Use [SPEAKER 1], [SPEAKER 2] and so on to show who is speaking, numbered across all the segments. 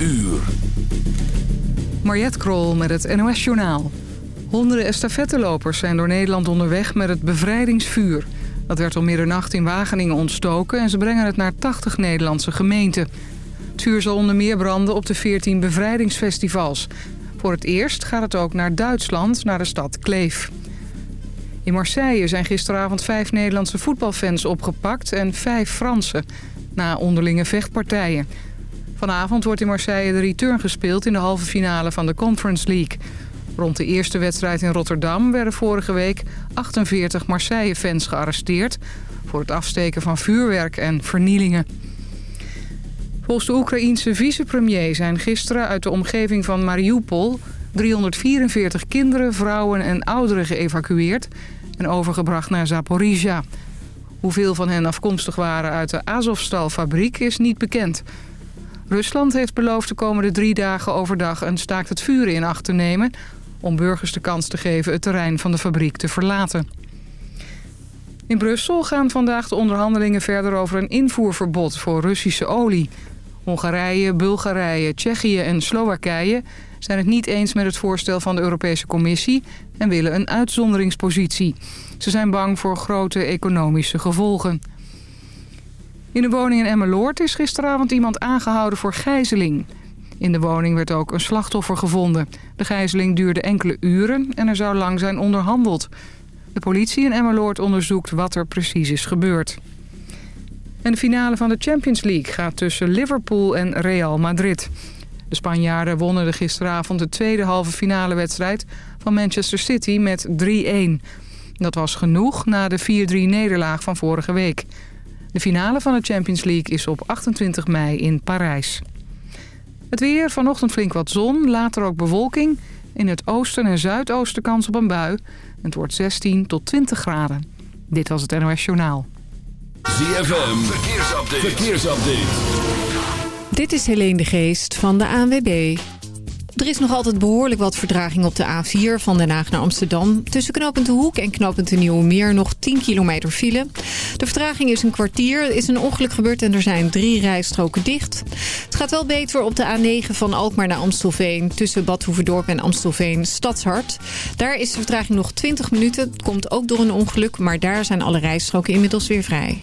[SPEAKER 1] uur.
[SPEAKER 2] Krol met het NOS Journaal. Honderden estafettelopers zijn door Nederland onderweg met het bevrijdingsvuur. Dat werd om middernacht in Wageningen ontstoken... en ze brengen het naar 80 Nederlandse gemeenten. Het vuur zal onder meer branden op de 14 bevrijdingsfestivals. Voor het eerst gaat het ook naar Duitsland, naar de stad Kleef. In Marseille zijn gisteravond vijf Nederlandse voetbalfans opgepakt... en vijf Fransen, na onderlinge vechtpartijen... Vanavond wordt in Marseille de return gespeeld in de halve finale van de Conference League. Rond de eerste wedstrijd in Rotterdam werden vorige week 48 Marseille-fans gearresteerd... voor het afsteken van vuurwerk en vernielingen. Volgens de Oekraïense vicepremier zijn gisteren uit de omgeving van Mariupol... 344 kinderen, vrouwen en ouderen geëvacueerd en overgebracht naar Zaporizhia. Hoeveel van hen afkomstig waren uit de Azovstal-fabriek is niet bekend... Rusland heeft beloofd de komende drie dagen overdag een staakt het vuren in acht te nemen... om burgers de kans te geven het terrein van de fabriek te verlaten. In Brussel gaan vandaag de onderhandelingen verder over een invoerverbod voor Russische olie. Hongarije, Bulgarije, Tsjechië en Slowakije zijn het niet eens met het voorstel van de Europese Commissie... en willen een uitzonderingspositie. Ze zijn bang voor grote economische gevolgen. In de woning in Emmeloord is gisteravond iemand aangehouden voor gijzeling. In de woning werd ook een slachtoffer gevonden. De gijzeling duurde enkele uren en er zou lang zijn onderhandeld. De politie in Emmeloord onderzoekt wat er precies is gebeurd. En de finale van de Champions League gaat tussen Liverpool en Real Madrid. De Spanjaarden wonnen de gisteravond de tweede halve finale wedstrijd van Manchester City met 3-1. Dat was genoeg na de 4-3 nederlaag van vorige week. De finale van de Champions League is op 28 mei in Parijs. Het weer, vanochtend flink wat zon, later ook bewolking. In het oosten en zuidoosten kans op een bui. Het wordt 16 tot 20 graden. Dit was het NOS Journaal.
[SPEAKER 1] ZFM, verkeersupdate. verkeersupdate.
[SPEAKER 3] Dit is Helene de Geest van de ANWB. Er is nog altijd behoorlijk wat verdraging op de A4 van Den Haag naar Amsterdam. Tussen knooppunt De Hoek en knooppunt De Nieuwe Meer nog 10 kilometer file. De vertraging is een kwartier. Er is een ongeluk gebeurd en er zijn drie rijstroken dicht. Het gaat wel beter op de A9 van Alkmaar naar Amstelveen... tussen Bad Hoeverdorp en Amstelveen Stadshart. Daar is de vertraging nog 20 minuten. Het komt ook door een ongeluk, maar daar zijn alle rijstroken inmiddels weer vrij.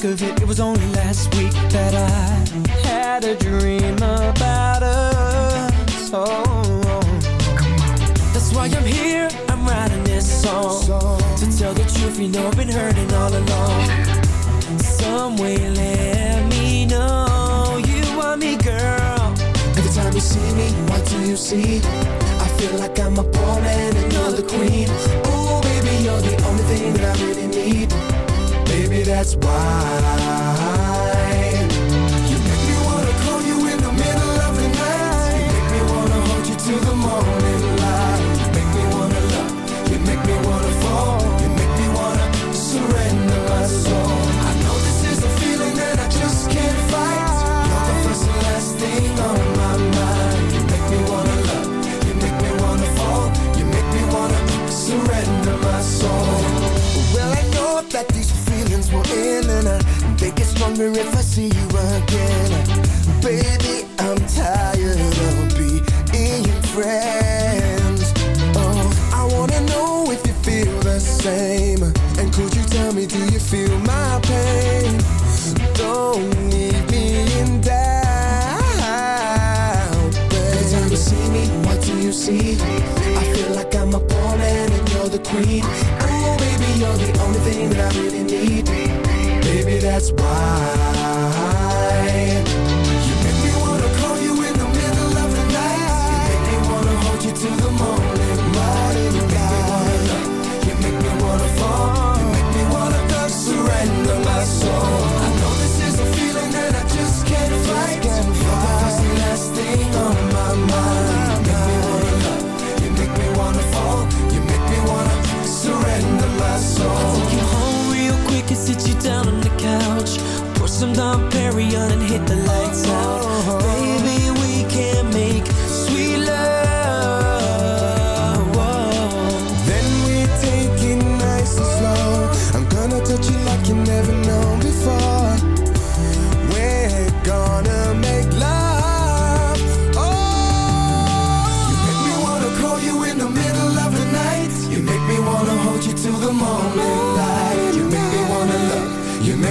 [SPEAKER 4] Think of it, it was only last week that I had a dream about us. Oh, oh, that's why I'm here. I'm writing this song to tell the truth. You know I've been hurting all along. Some way, let me know you want me, girl.
[SPEAKER 5] Every time you see me, what do you see? I feel like I'm a pawn and another queen. Oh, that's why.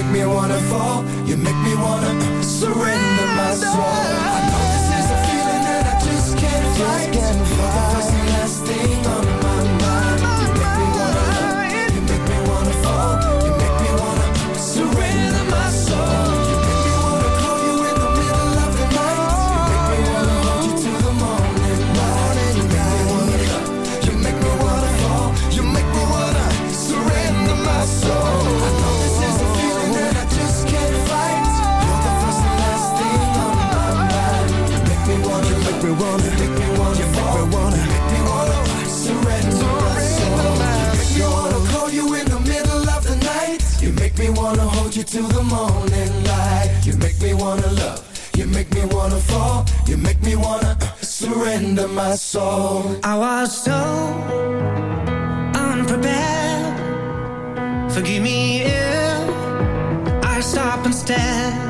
[SPEAKER 5] make me wanna fall. You make me wanna surrender my soul. I know this is a feeling that I just can't fight. you to the morning light. You make me wanna love. You make me wanna fall. You make me wanna uh, surrender my soul. I
[SPEAKER 4] was so unprepared. Forgive me if I stop and stare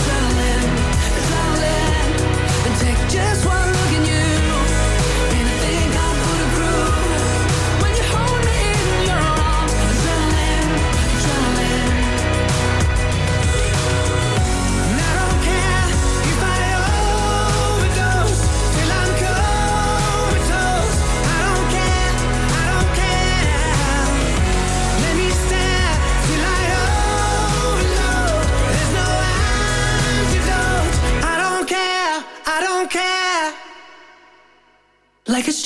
[SPEAKER 4] just one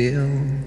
[SPEAKER 4] Still.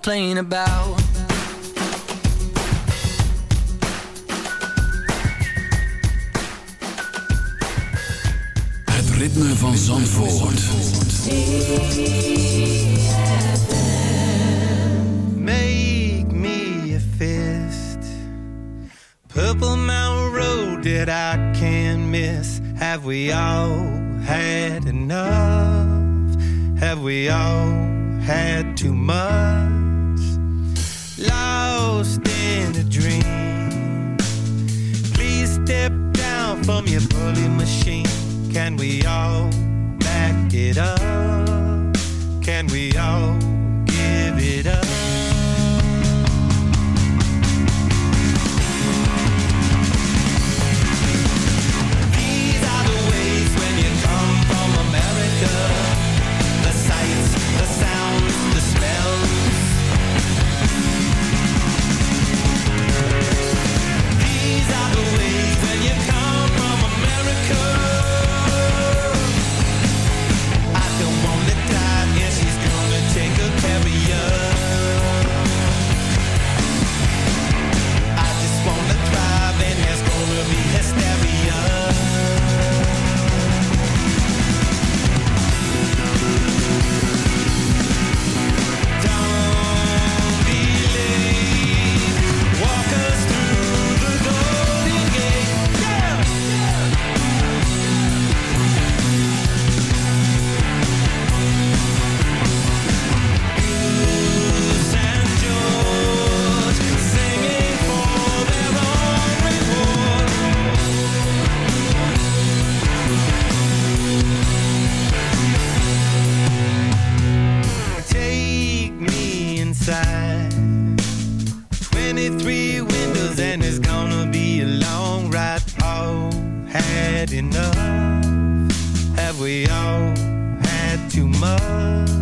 [SPEAKER 6] complain about.
[SPEAKER 1] Het ritme van Zandvoort.
[SPEAKER 7] Make me a fist. Purple Mountain Road that I can't miss. Have we all had enough? Have we all had too much? from your bully machine. Can we all back it up? Can we had enough? Have we all had too much?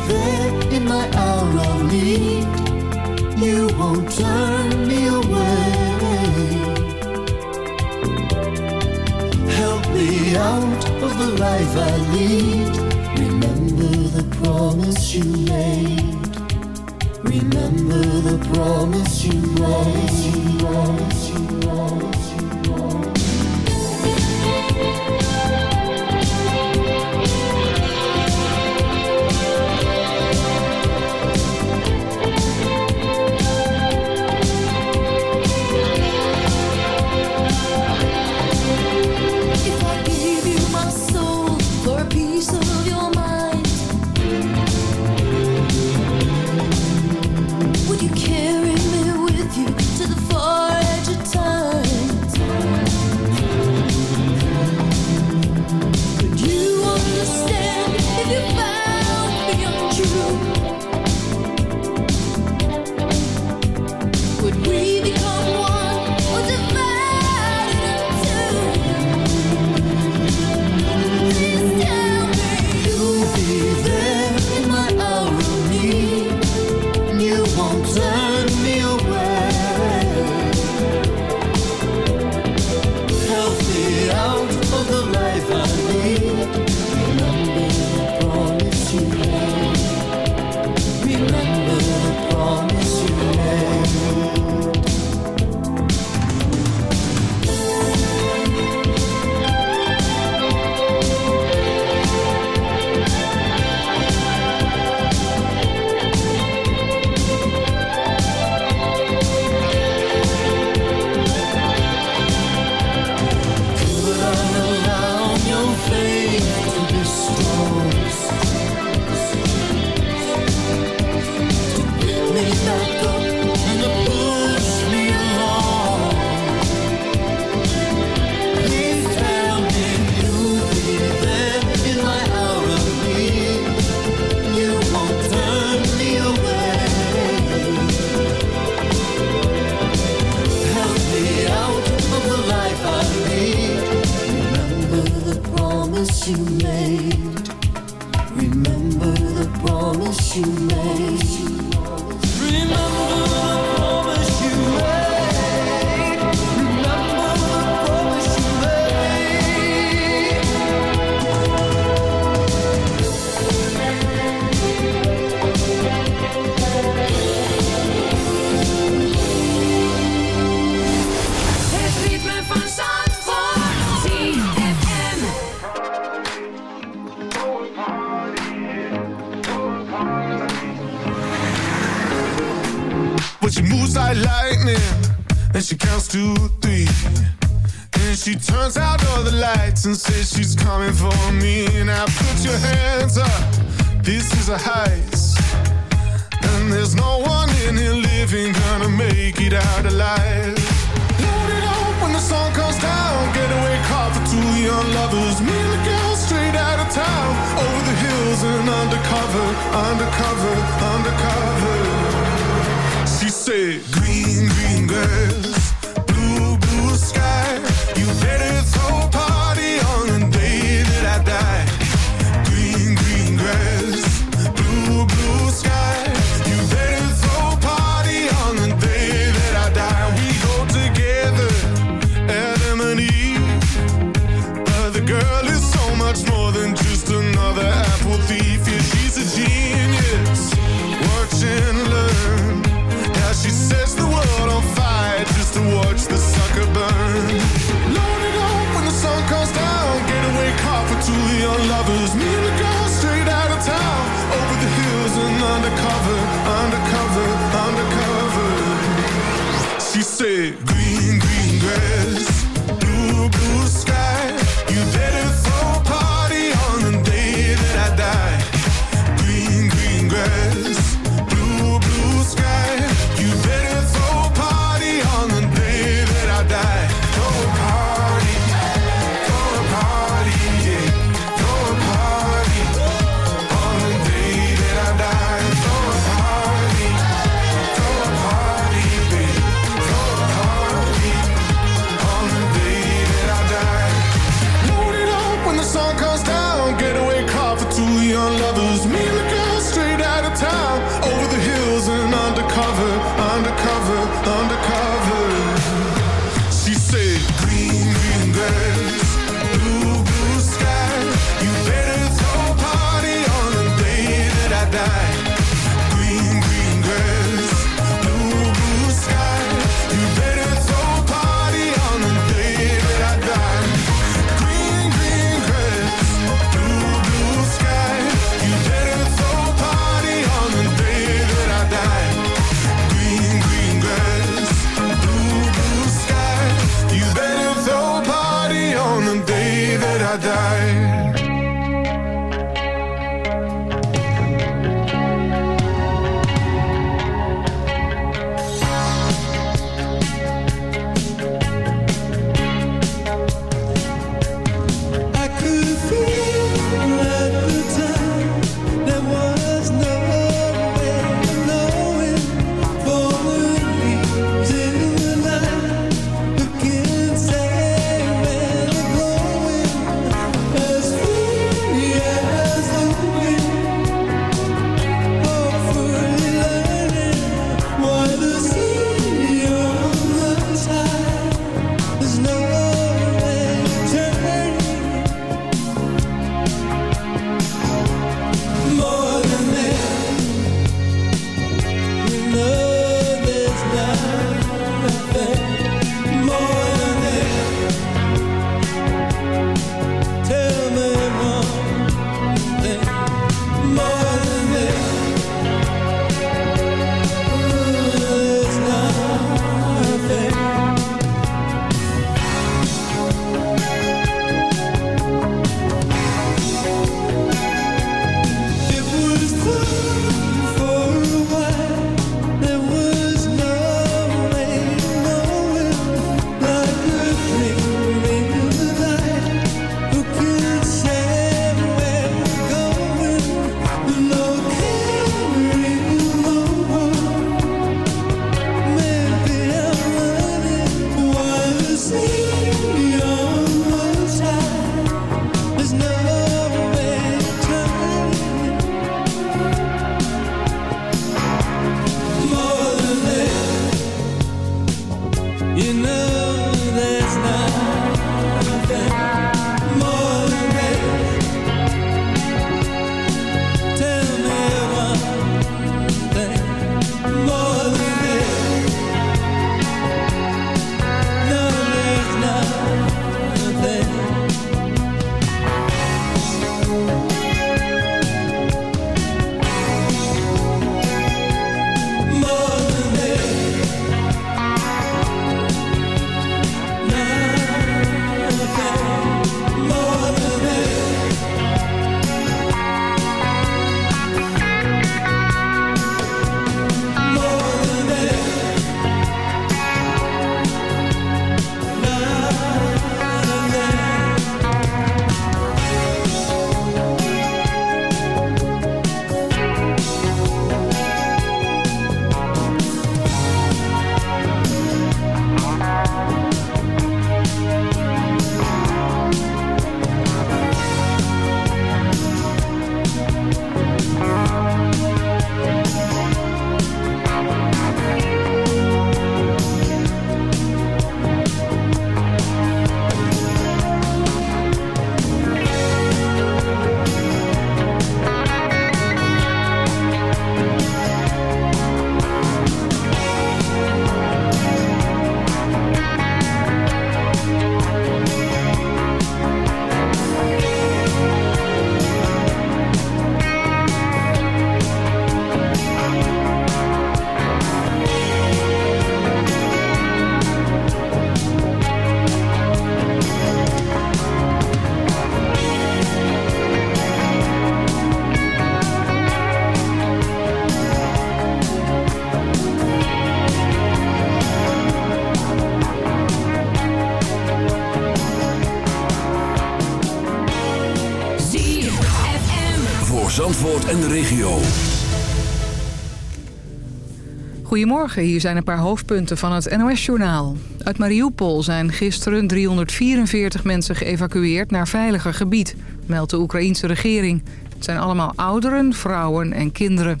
[SPEAKER 2] Goedemorgen, hier zijn een paar hoofdpunten van het NOS-journaal. Uit Mariupol zijn gisteren 344 mensen geëvacueerd naar veiliger gebied, meldt de Oekraïense regering. Het zijn allemaal ouderen, vrouwen en kinderen.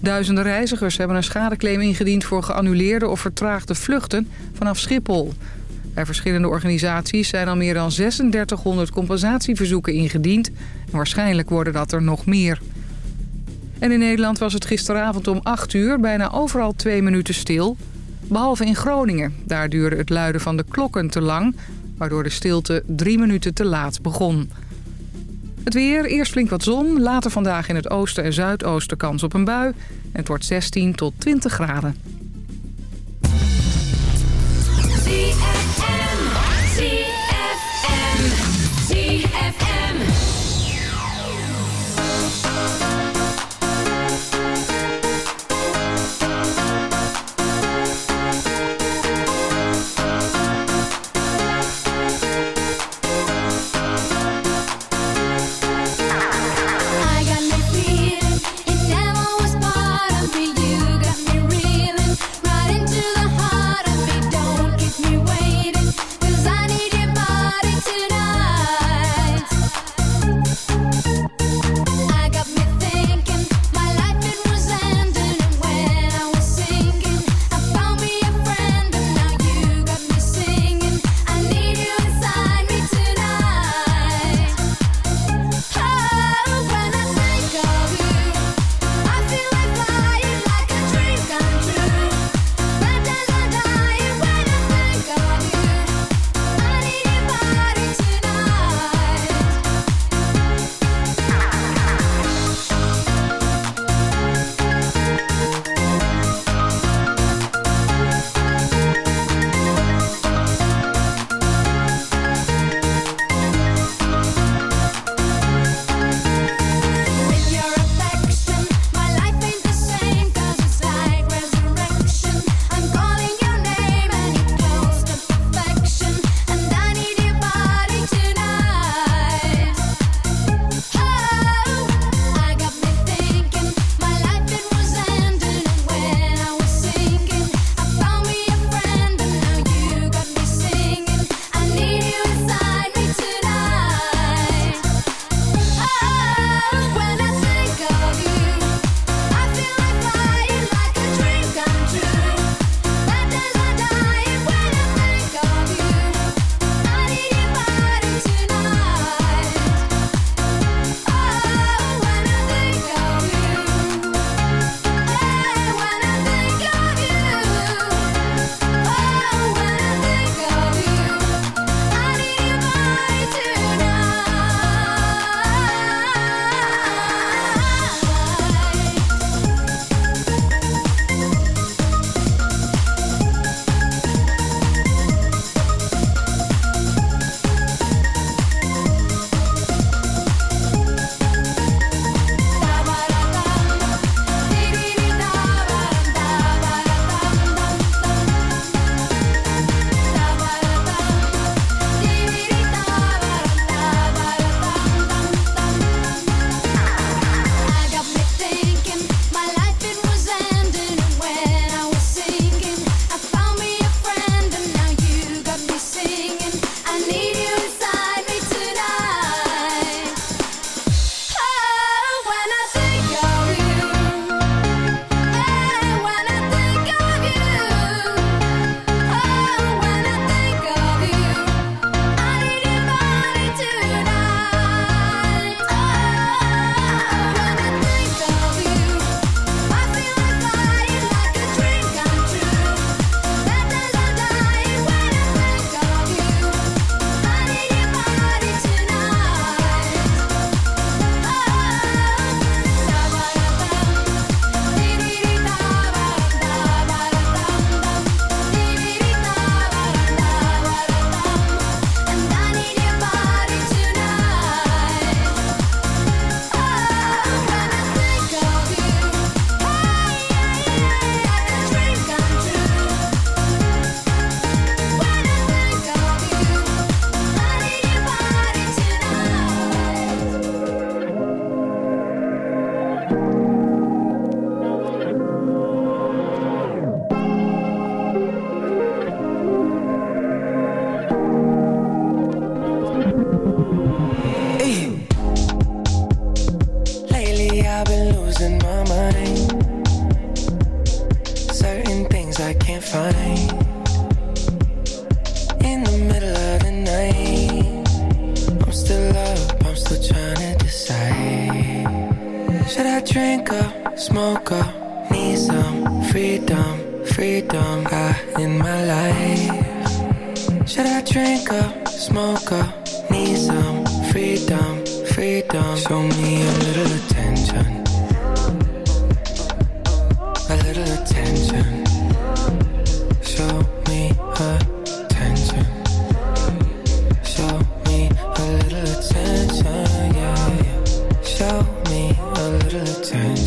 [SPEAKER 2] Duizenden reizigers hebben een schadeclaim ingediend voor geannuleerde of vertraagde vluchten vanaf Schiphol. Bij verschillende organisaties zijn al meer dan 3600 compensatieverzoeken ingediend. Waarschijnlijk worden dat er nog meer.
[SPEAKER 8] En in Nederland was het gisteravond om 8 uur bijna overal twee minuten stil. Behalve in Groningen. Daar duurde het luiden van de klokken te lang... waardoor de stilte drie minuten te laat begon. Het weer, eerst flink wat zon, later vandaag in het oosten en zuidoosten kans op een bui. En het wordt 16 tot 20 graden.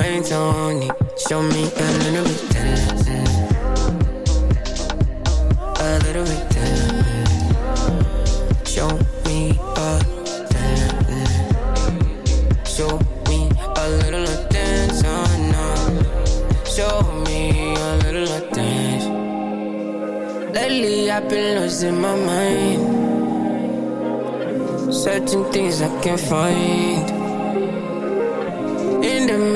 [SPEAKER 4] Hands on it, show me a little bit tender, a little bit tender. Show me a tender, show me a little attention oh, now. Show me a little attention. Lately I've been losing my mind. Certain things I can't find.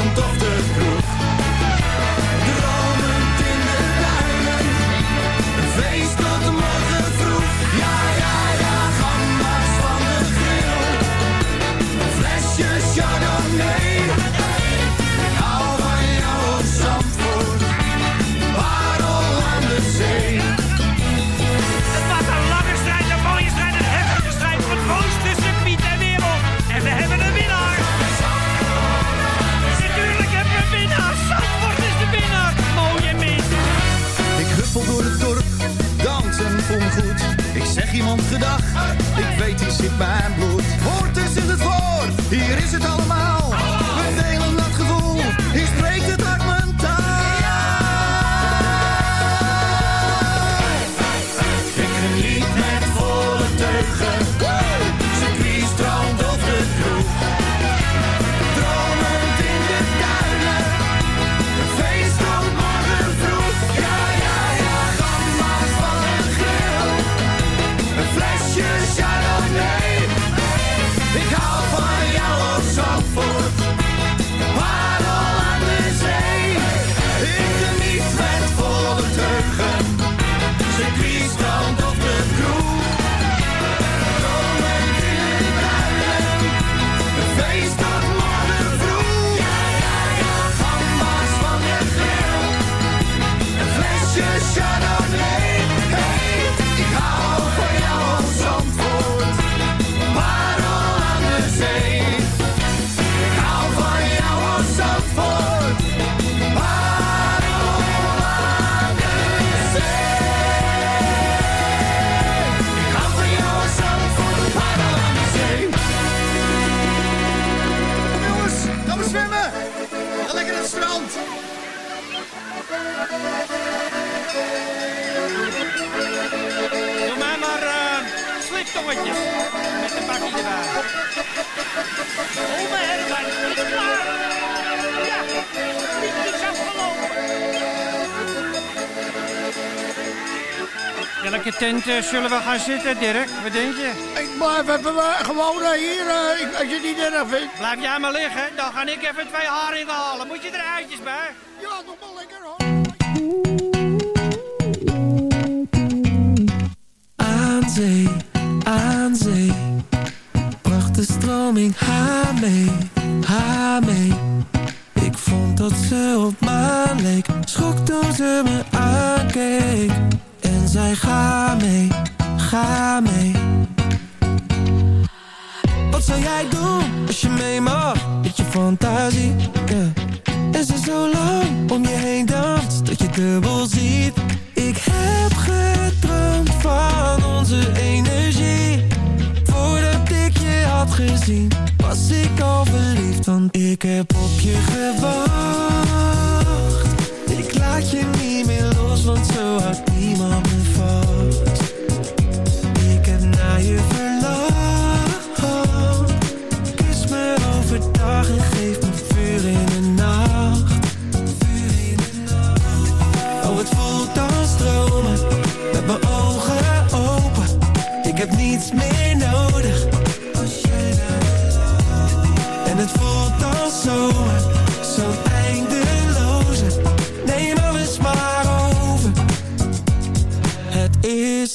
[SPEAKER 9] land of
[SPEAKER 10] the En eh, zullen we gaan zitten, Dirk? Wat denk je?
[SPEAKER 11] Ik blijf even gewoon eh, hier, eh, als je het niet erg vindt.
[SPEAKER 10] Blijf jij maar liggen, dan ga ik even twee haringen halen. Moet je er eitjes bij?
[SPEAKER 11] Ja, nog wel lekker hoor.
[SPEAKER 4] I'd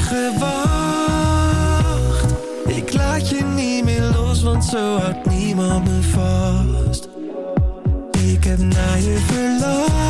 [SPEAKER 4] Gewacht. Ik laat je niet meer los, want zo houdt niemand me vast. Ik heb naar je verlangd.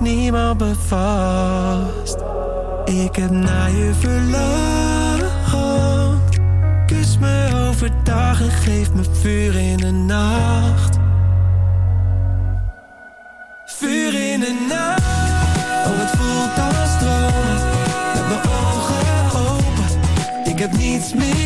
[SPEAKER 4] Niemand me vast. Ik heb naar je verlangd. Kus me overdag en geef me vuur in de nacht. Vuur in de nacht. Oh, het voelt als stromen. Met mijn ogen open. Ik heb niets meer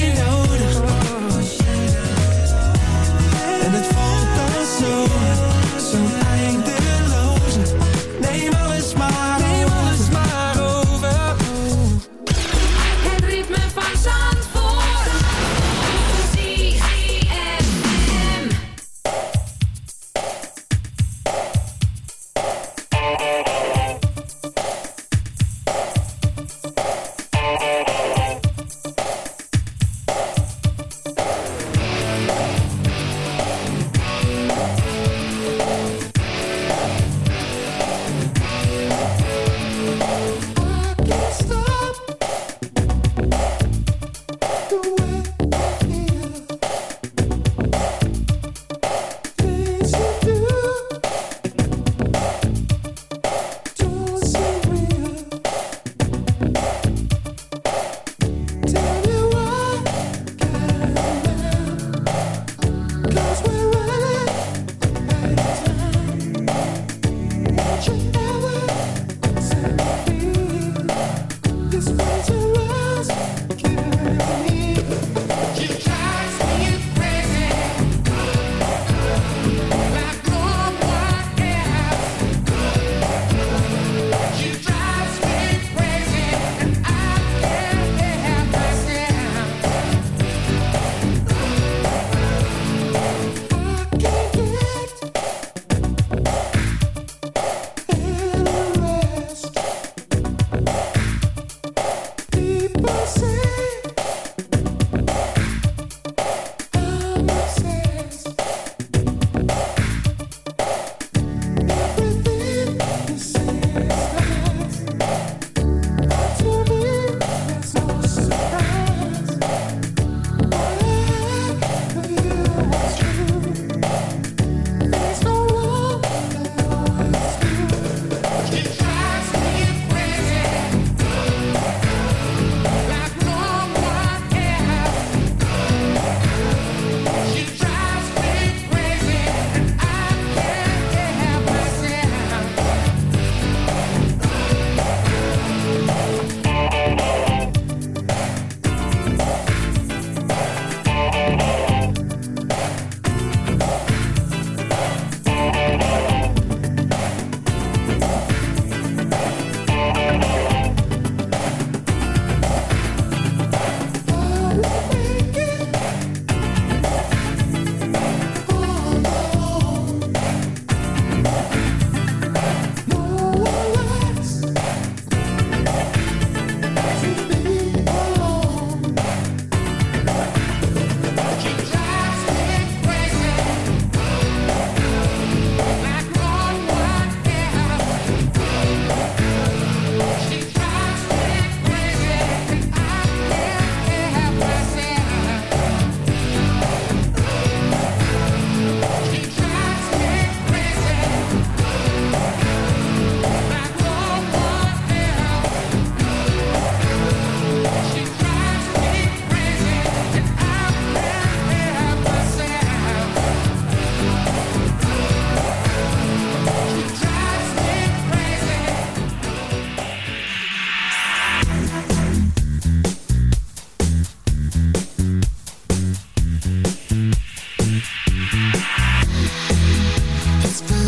[SPEAKER 12] whisper